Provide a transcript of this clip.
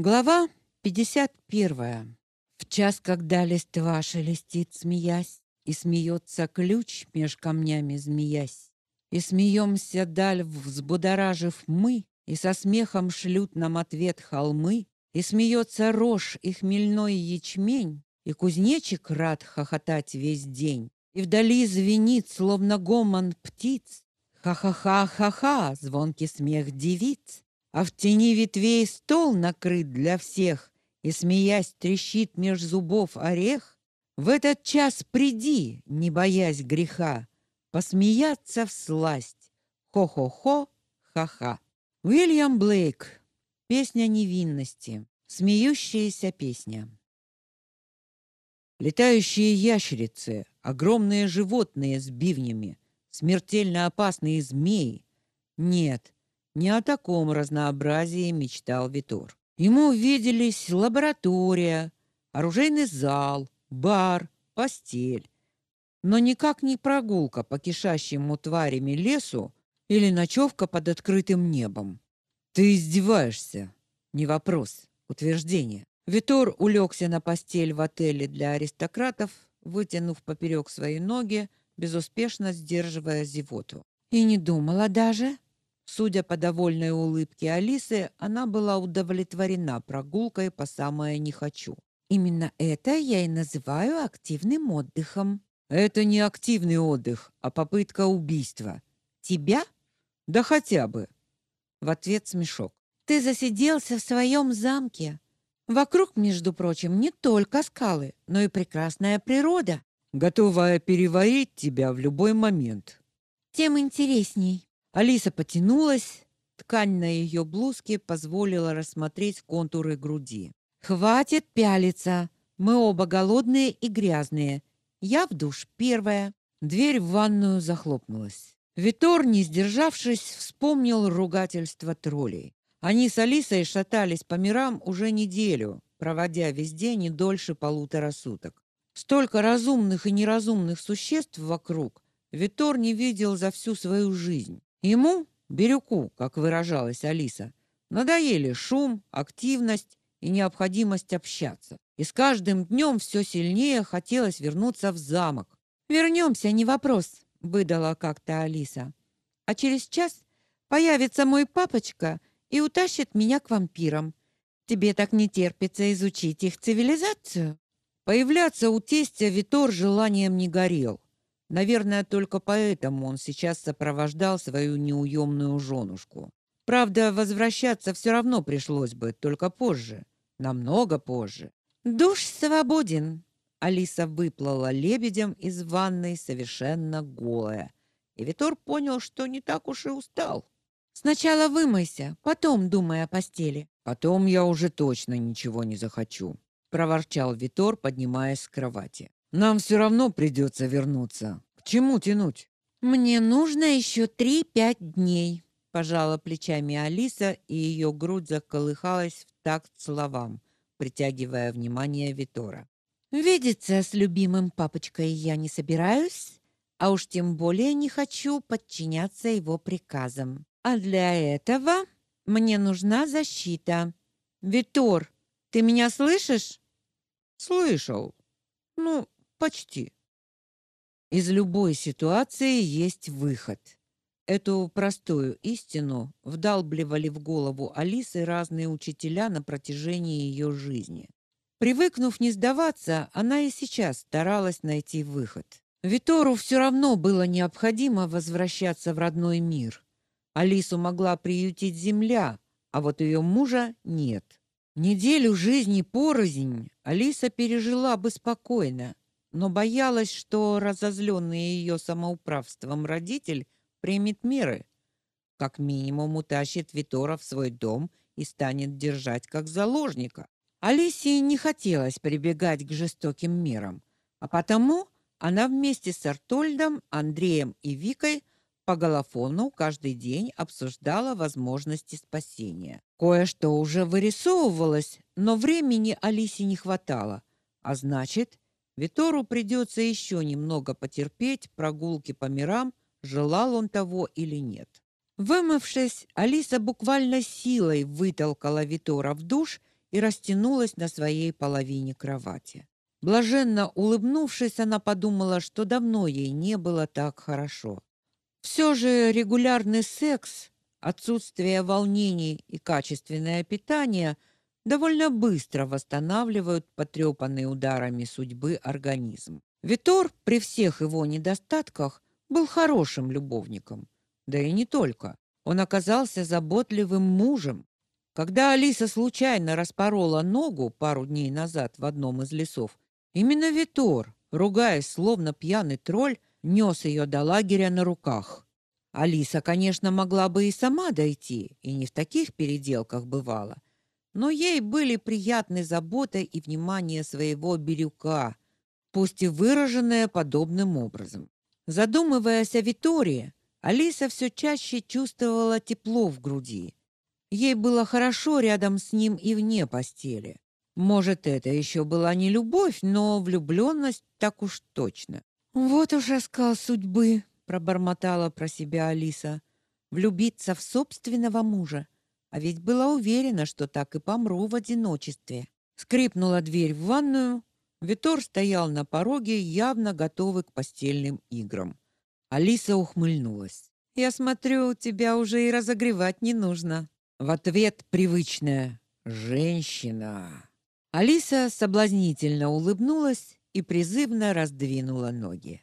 Глава 51. В час, когда листва шелестит, смеясь, И смеется ключ меж камнями змеясь, И смеемся даль взбудоражив мы, И со смехом шлют нам ответ холмы, И смеется рожь и хмельной ячмень, И кузнечик рад хохотать весь день, И вдали звенит, словно гомон птиц, Ха-ха-ха-ха-ха, звонкий смех девиц, а в тени ветвей стол накрыт для всех, и, смеясь, трещит меж зубов орех, в этот час приди, не боясь греха, посмеяться в сласть. Хо-хо-хо, ха-ха. Уильям Блейк. Песня невинности. Смеющаяся песня. Летающие ящерицы, огромные животные с бивнями, смертельно опасные змеи. Нет, не о таком разнообразии мечтал Витор. Ему виделись лаборатория, оружейный зал, бар, постель, но никак не прогулка по кишащему тварями лесу или ночевка под открытым небом. Ты издеваешься? Не вопрос, утверждение. Витор улегся на постель в отеле для аристократов, вытянув поперек свои ноги, безуспешно сдерживая зевоту. И не думала даже, Судя по довольной улыбке Алисы, она была удовлетворена прогулкой по самое не хочу. Именно это я и называю активным отдыхом. Это не активный отдых, а попытка убийства. Тебя? Да хотя бы. В ответ смешок. Ты засиделся в своем замке. Вокруг, между прочим, не только скалы, но и прекрасная природа, готовая переварить тебя в любой момент. Тем интересней. Алиса потянулась, ткань на ее блузке позволила рассмотреть контуры груди. Хватит пялиться. Мы оба голодные и грязные. Я в душ первая. Дверь в ванную захлопнулась. Витор, не сдержавшись, вспомнил ругательство троллей. Они с Алисой шатались по мирам уже неделю, проводя везде не дольше полутора суток. Столько разумных и неразумных существ вокруг Витор не видел за всю свою жизнь. Ему, Бирюку, как выражалась Алиса, надоели шум, активность и необходимость общаться. И с каждым днем все сильнее хотелось вернуться в замок. «Вернемся, не вопрос», — выдала как-то Алиса. «А через час появится мой папочка и утащит меня к вампирам. Тебе так не терпится изучить их цивилизацию?» Появляться у тестя Витор желанием не горел. Наверное, только поэтому он сейчас сопровождал свою неуемную женушку. Правда, возвращаться все равно пришлось бы, только позже, намного позже. Душ свободен. Алиса выплыла лебедем из ванной совершенно голая. И Витор понял, что не так уж и устал. Сначала вымойся, потом думай о постели. Потом я уже точно ничего не захочу, проворчал Витор, поднимаясь с кровати. Нам все равно придется вернуться. К чему тянуть? Мне нужно еще три-пять дней, пожала плечами Алиса, и ее грудь заколыхалась в такт словам, притягивая внимание Витора. Видеться с любимым папочкой я не собираюсь, а уж тем более не хочу подчиняться его приказам. А для этого мне нужна защита. Витор, ты меня слышишь? Слышал. Ну, Почти. Из любой ситуации есть выход. Эту простую истину вдалбливали в голову Алисы разные учителя на протяжении ее жизни. Привыкнув не сдаваться, она и сейчас старалась найти выход. Витору все равно было необходимо возвращаться в родной мир. Алису могла приютить земля, а вот ее мужа нет. Неделю жизни порознь Алиса пережила бы спокойно, но боялась, что разозленный ее самоуправством родитель примет меры, как минимум утащит Витора в свой дом и станет держать как заложника. Алисии не хотелось прибегать к жестоким мерам, а потому она вместе с Артольдом, Андреем и Викой по голофону каждый день обсуждала возможности спасения. Кое-что уже вырисовывалось, но времени Алисе не хватало, а значит, Витору придется еще немного потерпеть прогулки по мирам, желал он того или нет. Вымывшись, Алиса буквально силой вытолкала Витора в душ и растянулась на своей половине кровати. Блаженно улыбнувшись, она подумала, что давно ей не было так хорошо. Все же регулярный секс, отсутствие волнений и качественное питание довольно быстро восстанавливают потрепанный ударами судьбы организм. Витор при всех его недостатках был хорошим любовником. Да и не только. Он оказался заботливым мужем. Когда Алиса случайно распорола ногу пару дней назад в одном из лесов, именно Витор, ругаясь словно пьяный тролль, нес ее до лагеря на руках. Алиса, конечно, могла бы и сама дойти, и не в таких переделках бывала, но ей были приятны забота и внимание своего бирюка, пусть и выраженное подобным образом. Задумываясь о Витории, Алиса все чаще чувствовала тепло в груди. Ей было хорошо рядом с ним и вне постели. Может, это еще была не любовь, но влюбленность так уж точно. Вот уж оскал судьбы, пробормотала про себя Алиса. Влюбиться в собственного мужа, а ведь была уверена, что так и помру в одиночестве. Скрипнула дверь в ванную. Витор стоял на пороге, явно готовый к постельным играм. Алиса ухмыльнулась. Я смотрю, тебя уже и разогревать не нужно. В ответ привычная: "Женщина". Алиса соблазнительно улыбнулась и призывно раздвинула ноги.